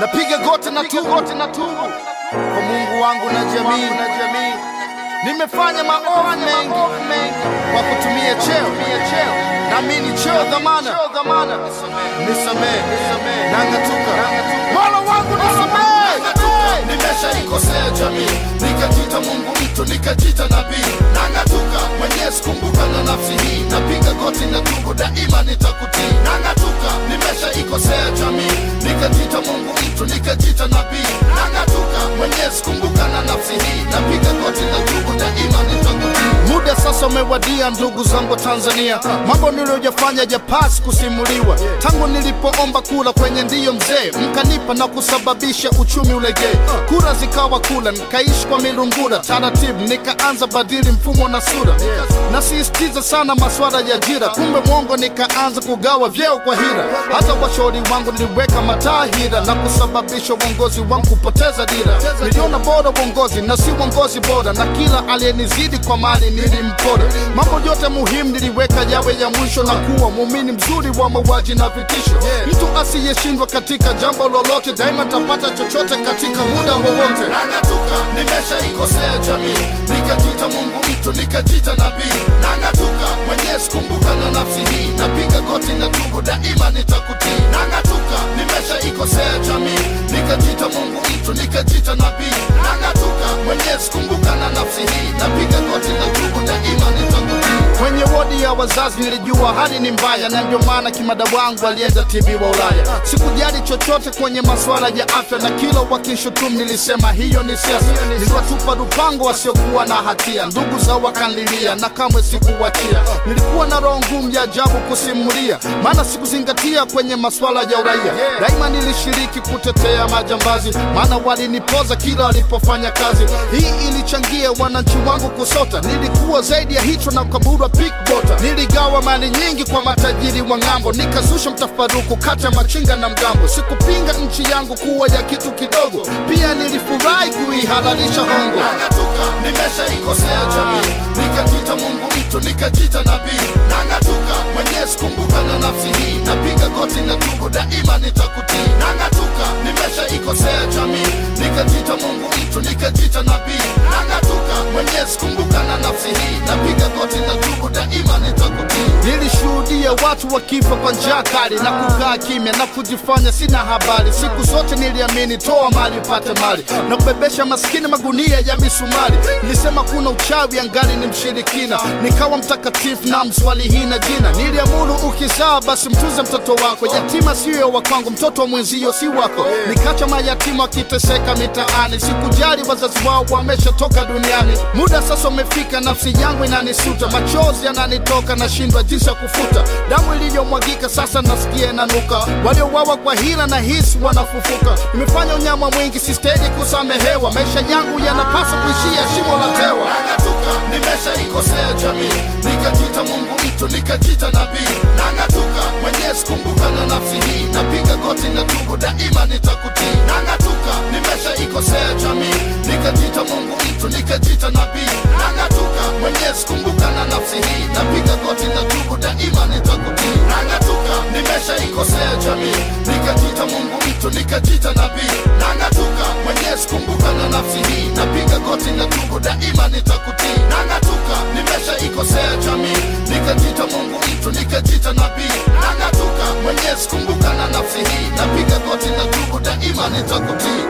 napiga goti na tubu kwa Mungu wangu na jamii. na jamii. Nimefanya maovu mengi kwa kutumia cheo. Naamini cheo. Dhamana. Nisamee nang'atuka. Mola wangu nisamee nimeshaikosea jamii. Nikajita mungu mtu nikajita nabii. Nang'atuka. Mwenyezi kumbuka na nafsi hii. Napiga goti na tubu daima nitakutii sasa umewadia ndugu zangu tanzania. Mambo niliyojafanya japasi kusimuliwa. Tangu nilipoomba kula kwenye ndiyo mzee mkanipa na kusababisha uchumi ulegee. Kura zikawa kula nikaishi kwa milungula, taratibu nikaanza badili mfumo na sura. Nasisitiza sana maswala ya ajira. Kumbe mwongo nikaanza kugawa vyeo kwa hira. Hata washauri wangu niliweka matahira na kusababisha uongozi wangu kupoteza dira. Niliona bora uongozi na si uongozi bora na kila aliyenizidi kwa mali nilimpora mambo yote muhimu niliweka yawe ya mwisho na kuwa muumini mzuri wa mauaji na vitisho. Mtu asiyeshindwa katika jambo lolote daima tapata chochote katika muda wowote. Nang'atuka nimeshaikosea jamii. Nikajita mungu mtu nikajita nabii. Nang'atuka mwenyezi wazazi nilijua hali ni mbaya na ndio maana kimada wangu alienda tv wa ulaya. Sikujali chochote kwenye masuala ya afya na kila wakishutumu nilisema hiyo ni siasa. Niliwatupa rupango wasiokuwa na hatia ndugu zao wakanlilia na kamwe sikuwatia nilikuwa na roho ngumu ya ajabu kusimulia maana sikuzingatia kwenye masuala ya uraia. Daima nilishiriki kutetea majambazi maana walinipoza kila walipofanya kazi. Hii ilichangia wananchi wangu kusota. Nilikuwa zaidi ya hicho na ukaburwa pikbota niligawa mali nyingi kwa matajiri wa ng'ambo. Nikazusha mtafaruku kati ya machinga na mgambo. Sikupinga nchi yangu kuwa ya kitu kidogo. Pia nilifurahi kuihalalisha hongo. Nang'atuka nimeshaikosea jamii. Nikajita mungu mtu nikajita nabii. Nang'atuka mwenyezi kumbuka na nafsi hii. Napiga goti na tubu daima nitakutii. Nang'atuka nimeshaikosea jamii. Nikajita mungu mtu nikajita nilishuhudia watu wakifa kwa njaa kali na kukaa kimya na kujifanya sina habari. Siku zote niliamini toa mali upate mali. Na kubebesha maskini magunia ya misumari. Nilisema kuna uchawi angali ni mshirikina. Nikawa mtakatifu na mswali hina jina. Niliamuru ukizaa basi mtunze mtoto wako. Yatima siyo wa kwangu mtoto wa mwenzio si wako. Nikacha mayatima wakiteseka mitaani. Sikujali wazazi wao wameshatoka duniani. Muda sasa umefika nafsi yangu inanisuta. Machozi yananitoka nashindwa jinsi ya kufuta. Damu iliyomwagika sasa nasikia inanuka. Waliowawa kwa hila na hisi wanafufuka. Imefanya unyama mwingi sistedi kusamehewa. Maisha yangu yanapaswa kuishia shimo la tewa nang'atuka nimeshaikosea jamii. Nikajita mungu mtu nikajita nabii. Nang'atuka mwenyezi sikumbuka na nafsi hii. Napiga goti na tungu, daima nitakutii. Nang'atuka nimeshaikosea jamii. Nikajita mungu mtu nikajita nabii. Nang'atuka mwenyezi sikumbuka na nafsi hii. Napiga goti na jamii nikajita mungu mtu nikajita nabii. Nang'atuka mwenyezi kumbuka na nafsi hii. Napiga goti na tungu daima nitakutii. Nang'atuka nimeshaikosea jamii. Nikajita mungu mtu nikajita nabii. Nang'atuka mwenyezi kumbuka na nafsi hii. Napiga goti na tungu daima nitakutii